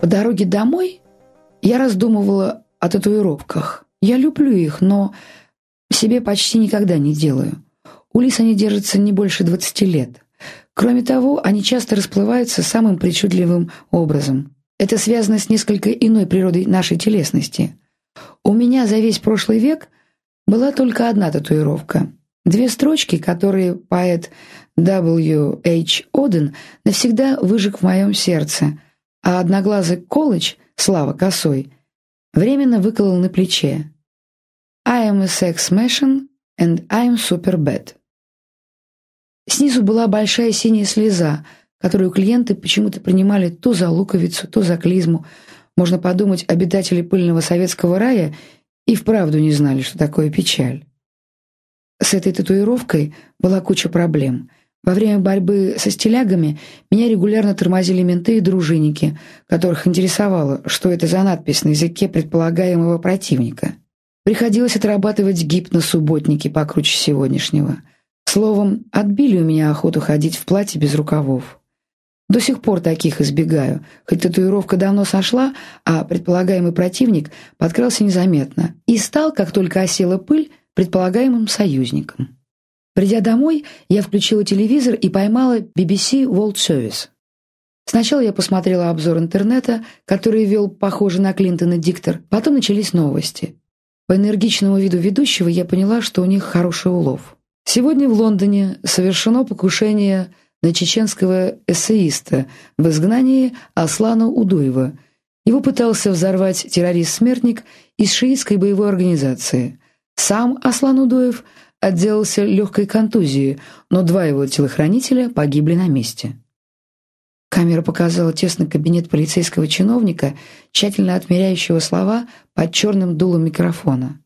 По дороге домой я раздумывала о татуировках. Я люблю их, но себе почти никогда не делаю. У лис они держатся не больше 20 лет. Кроме того, они часто расплываются самым причудливым образом. Это связано с несколько иной природой нашей телесности. У меня за весь прошлый век была только одна татуировка. Две строчки, которые поэт W. H. Оден навсегда выжег в моем сердце, а одноглазый Колыч, Слава Косой, временно выколол на плече. I am a sex machine and I am super bad. Снизу была большая синяя слеза, которую клиенты почему-то принимали то за луковицу, то за клизму. Можно подумать, обитатели пыльного советского рая и вправду не знали, что такое печаль. С этой татуировкой была куча проблем. Во время борьбы со стилягами меня регулярно тормозили менты и дружинники, которых интересовало, что это за надпись на языке предполагаемого противника. Приходилось отрабатывать гипп на субботнике покруче сегодняшнего. Словом, отбили у меня охоту ходить в платье без рукавов. До сих пор таких избегаю, хоть татуировка давно сошла, а предполагаемый противник подкрался незаметно и стал, как только осела пыль, предполагаемым союзником. Придя домой, я включила телевизор и поймала BBC World Service. Сначала я посмотрела обзор интернета, который вел, похоже на Клинтона, диктор. Потом начались новости. По энергичному виду ведущего я поняла, что у них хороший улов. Сегодня в Лондоне совершено покушение на чеченского эссеиста в изгнании Аслана Удуева. Его пытался взорвать террорист-смертник из шиитской боевой организации. Сам Аслан Удуев отделался легкой контузией, но два его телохранителя погибли на месте. Камера показала тесный кабинет полицейского чиновника, тщательно отмеряющего слова под черным дулом микрофона.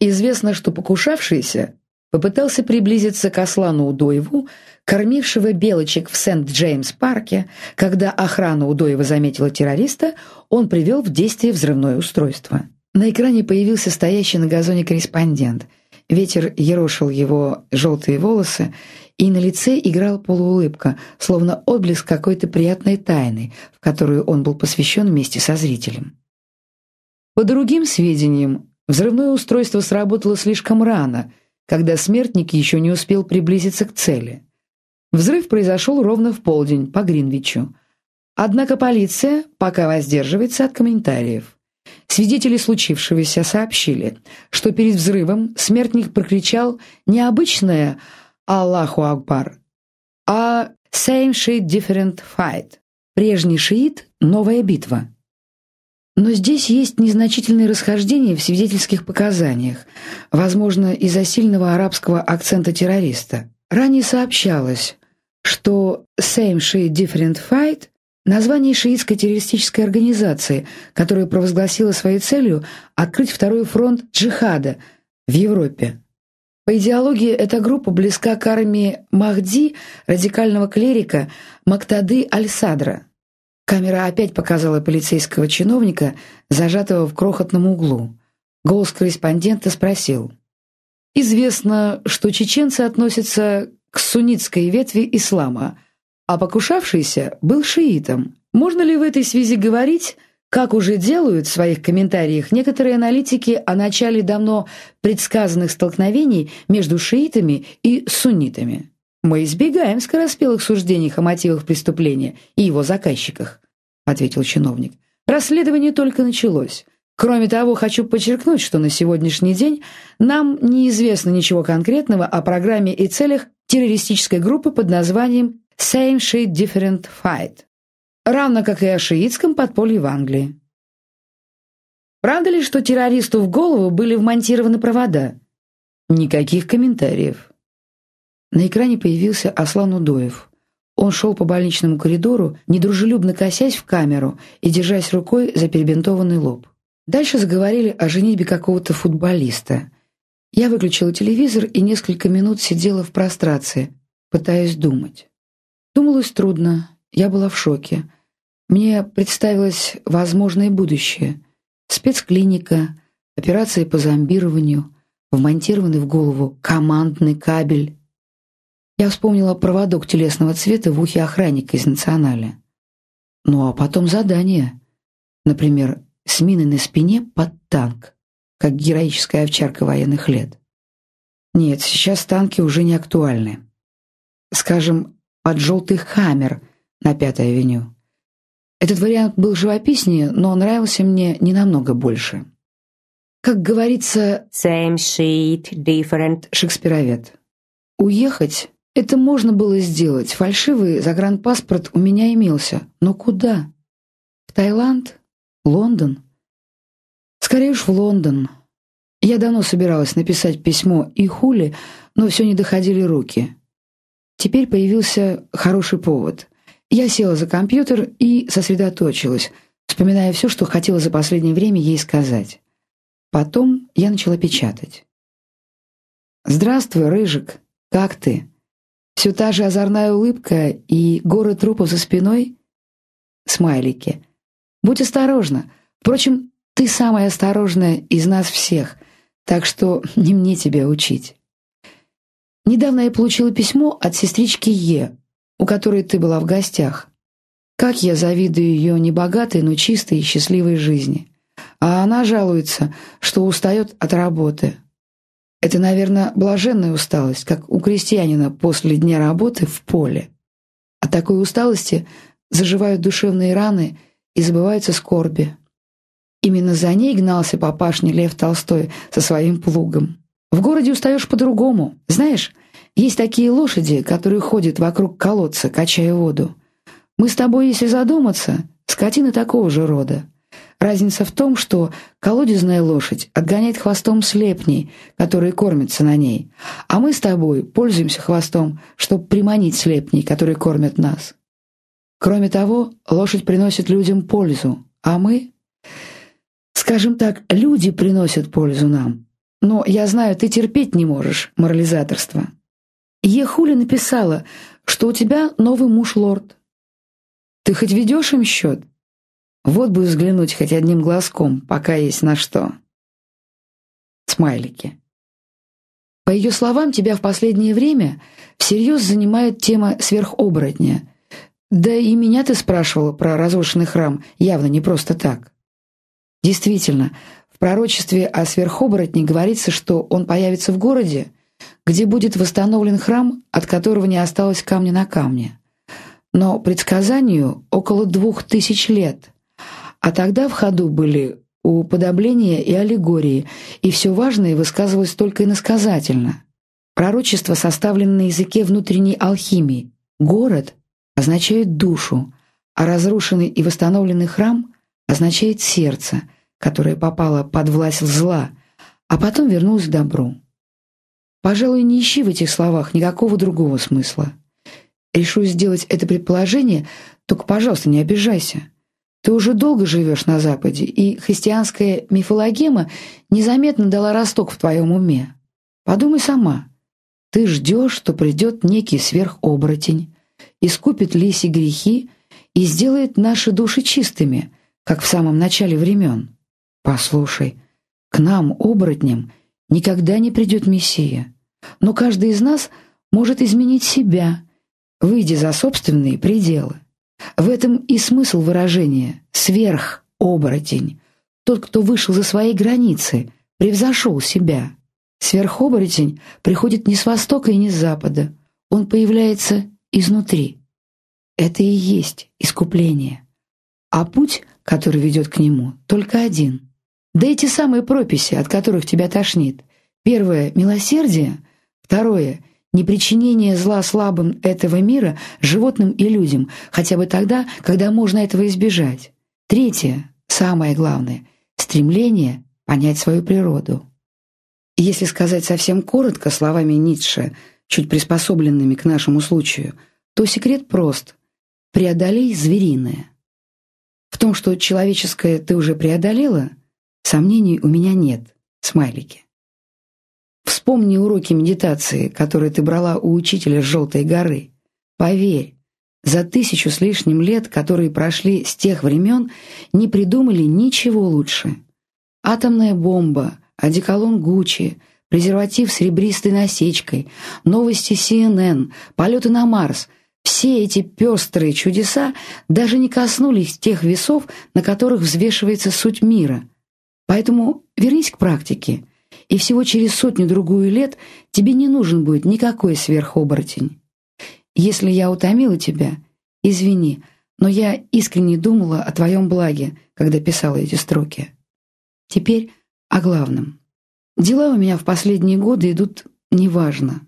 Известно, что покушавшийся попытался приблизиться к Аслану Удоеву, кормившего белочек в Сент-Джеймс-парке. Когда охрана Удоева заметила террориста, он привел в действие взрывное устройство. На экране появился стоящий на газоне корреспондент. Ветер ерошил его желтые волосы, и на лице играла полуулыбка, словно отблеск какой-то приятной тайны, в которую он был посвящен вместе со зрителем. По другим сведениям, взрывное устройство сработало слишком рано, когда смертник еще не успел приблизиться к цели. Взрыв произошел ровно в полдень по Гринвичу. Однако полиция пока воздерживается от комментариев. Свидетели случившегося сообщили, что перед взрывом смертник прокричал не обычное «Аллаху Акбар», а «Same shit, different fight» — «Прежний шиит, новая битва». Но здесь есть незначительные расхождения в свидетельских показаниях, возможно, из-за сильного арабского акцента террориста. Ранее сообщалось, что «Same shit, different fight» Название шиитской террористической организации, которая провозгласила своей целью открыть второй фронт джихада в Европе. По идеологии эта группа близка к армии Махди, радикального клерика Мактады Аль-Садра. Камера опять показала полицейского чиновника, зажатого в крохотном углу. Голос корреспондента спросил. «Известно, что чеченцы относятся к суннитской ветви ислама – а покушавшийся был шиитом. Можно ли в этой связи говорить, как уже делают в своих комментариях некоторые аналитики о начале давно предсказанных столкновений между шиитами и суннитами? «Мы избегаем скороспелых суждений о мотивах преступления и его заказчиках», — ответил чиновник. «Расследование только началось. Кроме того, хочу подчеркнуть, что на сегодняшний день нам неизвестно ничего конкретного о программе и целях террористической группы под названием Same shit, different fight. Равно как и о шиитском подполье в Англии. Правда ли, что террористу в голову были вмонтированы провода? Никаких комментариев. На экране появился Аслан Удоев. Он шел по больничному коридору, недружелюбно косясь в камеру и держась рукой за перебинтованный лоб. Дальше заговорили о женитьбе какого-то футболиста. Я выключила телевизор и несколько минут сидела в прострации, пытаясь думать. Думалось трудно, я была в шоке. Мне представилось возможное будущее. Спецклиника, операции по зомбированию, вмонтированный в голову командный кабель. Я вспомнила проводок телесного цвета в ухе охранника из национали. Ну а потом задание. Например, с миной на спине под танк, как героическая овчарка военных лет. Нет, сейчас танки уже не актуальны. Скажем, под желтый хаммер на Пятой авеню. Этот вариант был живописнее, но нравился мне не намного больше. Как говорится, same sheet, different шекспировед. Уехать — это можно было сделать. Фальшивый загранпаспорт у меня имелся. Но куда? В Таиланд? Лондон? Скорее уж в Лондон. Я давно собиралась написать письмо и Хули, но все не доходили руки. Теперь появился хороший повод. Я села за компьютер и сосредоточилась, вспоминая все, что хотела за последнее время ей сказать. Потом я начала печатать. «Здравствуй, Рыжик. Как ты? Все та же озорная улыбка и горы трупов за спиной?» Смайлики. «Будь осторожна. Впрочем, ты самая осторожная из нас всех, так что не мне тебя учить». Недавно я получила письмо от сестрички Е, у которой ты была в гостях. Как я завидую ее небогатой, но чистой и счастливой жизни. А она жалуется, что устает от работы. Это, наверное, блаженная усталость, как у крестьянина после дня работы в поле. От такой усталости заживают душевные раны и забываются скорби. Именно за ней гнался папашня Лев Толстой со своим плугом. В городе устаешь по-другому. Знаешь, есть такие лошади, которые ходят вокруг колодца, качая воду. Мы с тобой, если задуматься, скотина такого же рода. Разница в том, что колодезная лошадь отгоняет хвостом слепней, которые кормятся на ней, а мы с тобой пользуемся хвостом, чтобы приманить слепней, которые кормят нас. Кроме того, лошадь приносит людям пользу, а мы... Скажем так, люди приносят пользу нам. Но я знаю, ты терпеть не можешь морализаторство. Ехули написала, что у тебя новый муж-лорд. Ты хоть ведешь им счет? Вот бы взглянуть хоть одним глазком, пока есть на что. Смайлики. По ее словам, тебя в последнее время всерьез занимает тема сверхоборотня. Да и меня ты спрашивала про разрушенный храм явно не просто так. Действительно, пророчестве о сверхоборотне говорится, что он появится в городе, где будет восстановлен храм, от которого не осталось камня на камне. Но предсказанию около двух тысяч лет, а тогда в ходу были уподобления и аллегории, и все важное высказывалось только иносказательно. Пророчество составлено на языке внутренней алхимии. Город означает душу, а разрушенный и восстановленный храм означает сердце – которая попала под власть зла, а потом вернулась к добру. Пожалуй, не ищи в этих словах никакого другого смысла. Решу сделать это предположение, только, пожалуйста, не обижайся. Ты уже долго живешь на Западе, и христианская мифологема незаметно дала росток в твоем уме. Подумай сама. Ты ждешь, что придет некий сверхоборотень, искупит лиси грехи и сделает наши души чистыми, как в самом начале времен. Послушай, к нам, оборотням, никогда не придет Мессия, но каждый из нас может изменить себя, выйдя за собственные пределы. В этом и смысл выражения «сверх-оборотень». Тот, кто вышел за свои границы, превзошел себя. Сверхоборотень приходит не с востока и не с запада. Он появляется изнутри. Это и есть искупление. А путь, который ведет к нему, только один — да эти самые прописи, от которых тебя тошнит. Первое — милосердие. Второе — непричинение зла слабым этого мира, животным и людям, хотя бы тогда, когда можно этого избежать. Третье, самое главное — стремление понять свою природу. Если сказать совсем коротко словами Ницше, чуть приспособленными к нашему случаю, то секрет прост — преодолей звериное. В том, что человеческое ты уже преодолела — Сомнений у меня нет. Смайлики. Вспомни уроки медитации, которые ты брала у учителя Желтой горы. Поверь, за тысячу с лишним лет, которые прошли с тех времен, не придумали ничего лучше. Атомная бомба, одеколон Гуччи, презерватив с ребристой насечкой, новости CNN, полеты на Марс. Все эти пестрые чудеса даже не коснулись тех весов, на которых взвешивается суть мира. Поэтому вернись к практике, и всего через сотню-другую лет тебе не нужен будет никакой сверхоборотень. Если я утомила тебя, извини, но я искренне думала о твоем благе, когда писала эти строки. Теперь о главном. Дела у меня в последние годы идут неважно.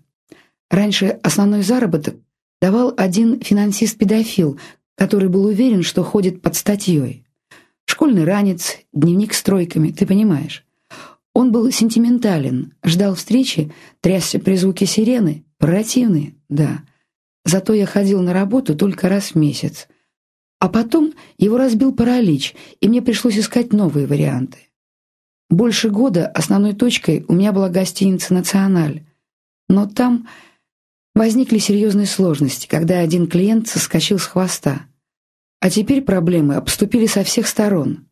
Раньше основной заработок давал один финансист-педофил, который был уверен, что ходит под статьей. Школьный ранец, дневник с тройками, ты понимаешь. Он был сентиментален, ждал встречи, трясся при звуке сирены, противный, да. Зато я ходил на работу только раз в месяц. А потом его разбил паралич, и мне пришлось искать новые варианты. Больше года основной точкой у меня была гостиница «Националь». Но там возникли серьезные сложности, когда один клиент соскочил с хвоста. А теперь проблемы обступили со всех сторон.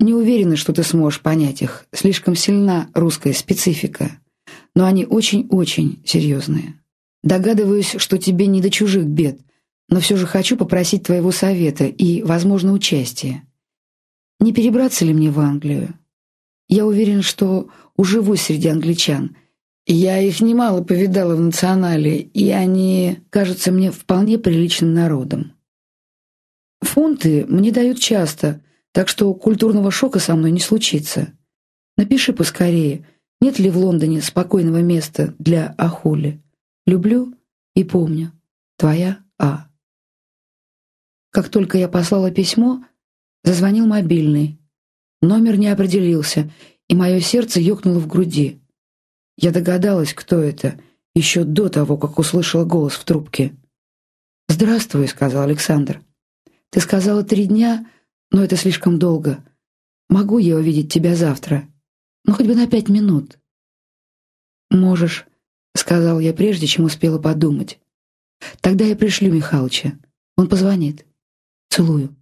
Не уверена, что ты сможешь понять их. Слишком сильна русская специфика. Но они очень-очень серьезные. Догадываюсь, что тебе не до чужих бед, но все же хочу попросить твоего совета и, возможно, участия. Не перебраться ли мне в Англию? Я уверен, что уживусь среди англичан. Я их немало повидала в национале, и они кажутся мне вполне приличным народом. Фунты мне дают часто, так что культурного шока со мной не случится. Напиши поскорее, нет ли в Лондоне спокойного места для Ахули. Люблю и помню. Твоя А. Как только я послала письмо, зазвонил мобильный. Номер не определился, и мое сердце ёкнуло в груди. Я догадалась, кто это, еще до того, как услышала голос в трубке. «Здравствуй», — сказал Александр. «Ты сказала три дня, но это слишком долго. Могу я увидеть тебя завтра? Ну, хоть бы на пять минут». «Можешь», — сказал я прежде, чем успела подумать. «Тогда я пришлю Михалыча. Он позвонит. Целую».